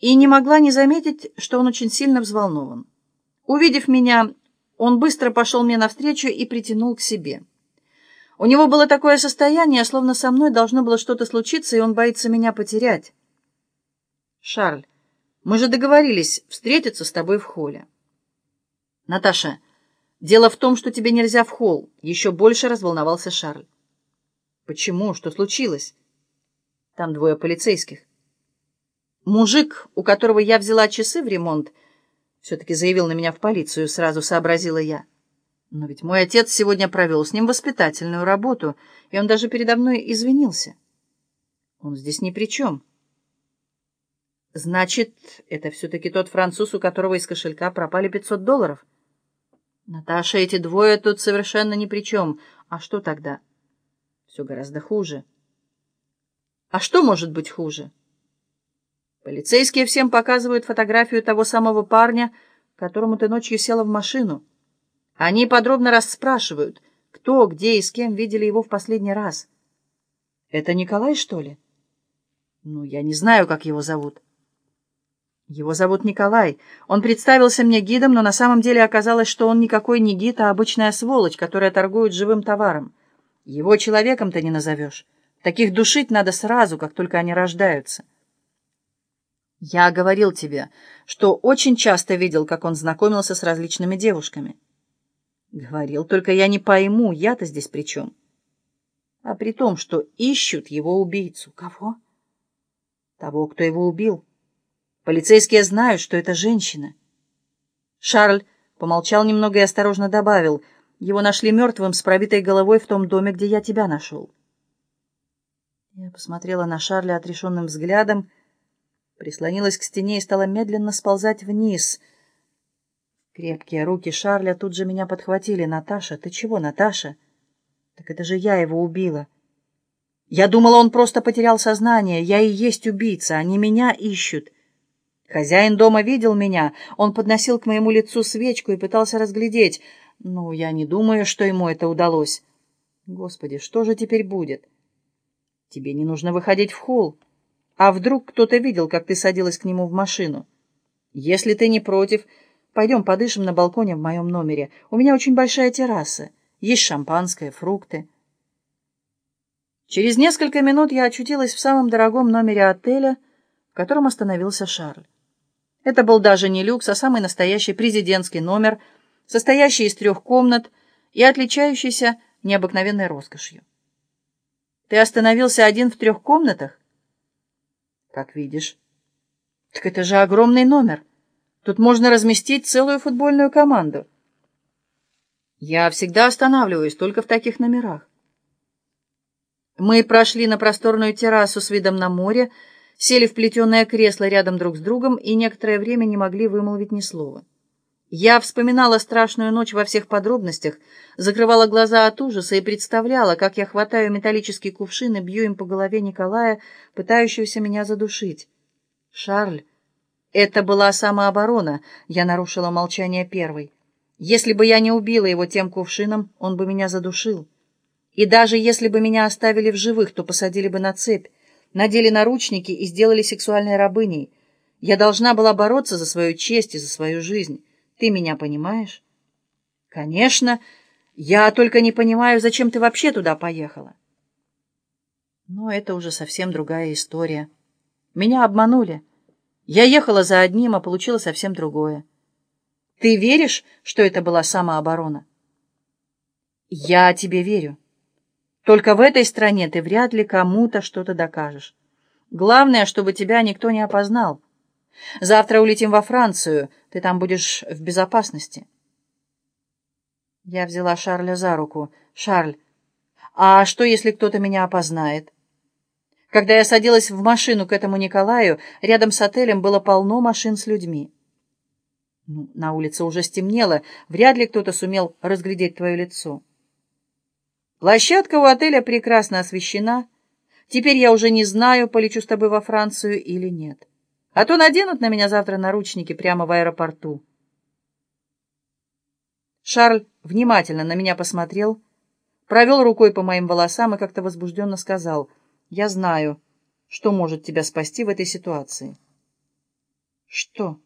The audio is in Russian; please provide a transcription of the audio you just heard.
и не могла не заметить, что он очень сильно взволнован. Увидев меня, он быстро пошел мне навстречу и притянул к себе. У него было такое состояние, словно со мной должно было что-то случиться, и он боится меня потерять. «Шарль, мы же договорились встретиться с тобой в холле». «Наташа, дело в том, что тебе нельзя в холл», — еще больше разволновался Шарль. «Почему? Что случилось?» «Там двое полицейских». Мужик, у которого я взяла часы в ремонт, все-таки заявил на меня в полицию, сразу сообразила я. Но ведь мой отец сегодня провел с ним воспитательную работу, и он даже передо мной извинился. Он здесь ни при чем. Значит, это все-таки тот француз, у которого из кошелька пропали 500 долларов? Наташа, эти двое тут совершенно ни при чем. А что тогда? Все гораздо хуже. А что может быть хуже? Полицейские всем показывают фотографию того самого парня, которому ты ночью села в машину. Они подробно расспрашивают, кто, где и с кем видели его в последний раз. Это Николай, что ли? Ну, я не знаю, как его зовут. Его зовут Николай. Он представился мне гидом, но на самом деле оказалось, что он никакой не гид, а обычная сволочь, которая торгует живым товаром. Его человеком-то не назовешь. Таких душить надо сразу, как только они рождаются. Я говорил тебе, что очень часто видел, как он знакомился с различными девушками. Говорил, только я не пойму, я-то здесь при чем? А при том, что ищут его убийцу. Кого? Того, кто его убил. Полицейские знают, что это женщина. Шарль помолчал немного и осторожно добавил, его нашли мертвым с пробитой головой в том доме, где я тебя нашел. Я посмотрела на Шарля отрешенным взглядом, прислонилась к стене и стала медленно сползать вниз. Крепкие руки Шарля тут же меня подхватили. «Наташа, ты чего, Наташа?» «Так это же я его убила». «Я думала, он просто потерял сознание. Я и есть убийца. Они меня ищут». Хозяин дома видел меня. Он подносил к моему лицу свечку и пытался разглядеть. Ну, я не думаю, что ему это удалось. Господи, что же теперь будет? Тебе не нужно выходить в холл. А вдруг кто-то видел, как ты садилась к нему в машину? Если ты не против, пойдем подышим на балконе в моем номере. У меня очень большая терраса. Есть шампанское, фрукты. Через несколько минут я очутилась в самом дорогом номере отеля, в котором остановился Шарль. Это был даже не люкс, а самый настоящий президентский номер, состоящий из трех комнат и отличающийся необыкновенной роскошью. Ты остановился один в трех комнатах? Как видишь. Так это же огромный номер. Тут можно разместить целую футбольную команду. Я всегда останавливаюсь только в таких номерах. Мы прошли на просторную террасу с видом на море, сели в плетеное кресло рядом друг с другом и некоторое время не могли вымолвить ни слова. Я вспоминала страшную ночь во всех подробностях, закрывала глаза от ужаса и представляла, как я хватаю металлический кувшин и бью им по голове Николая, пытающегося меня задушить. «Шарль, это была самооборона», — я нарушила молчание первой. «Если бы я не убила его тем кувшином, он бы меня задушил. И даже если бы меня оставили в живых, то посадили бы на цепь, надели наручники и сделали сексуальной рабыней. Я должна была бороться за свою честь и за свою жизнь». Ты меня понимаешь? Конечно. Я только не понимаю, зачем ты вообще туда поехала. Но это уже совсем другая история. Меня обманули. Я ехала за одним, а получила совсем другое. Ты веришь, что это была самооборона? Я тебе верю. Только в этой стране ты вряд ли кому-то что-то докажешь. Главное, чтобы тебя никто не опознал. Завтра улетим во Францию. Ты там будешь в безопасности. Я взяла Шарля за руку. «Шарль, а что, если кто-то меня опознает?» Когда я садилась в машину к этому Николаю, рядом с отелем было полно машин с людьми. Ну, на улице уже стемнело, вряд ли кто-то сумел разглядеть твое лицо. Площадка у отеля прекрасно освещена. Теперь я уже не знаю, полечу с тобой во Францию или нет. А то наденут на меня завтра наручники прямо в аэропорту. Шарль внимательно на меня посмотрел, провел рукой по моим волосам и как-то возбужденно сказал, «Я знаю, что может тебя спасти в этой ситуации». Что?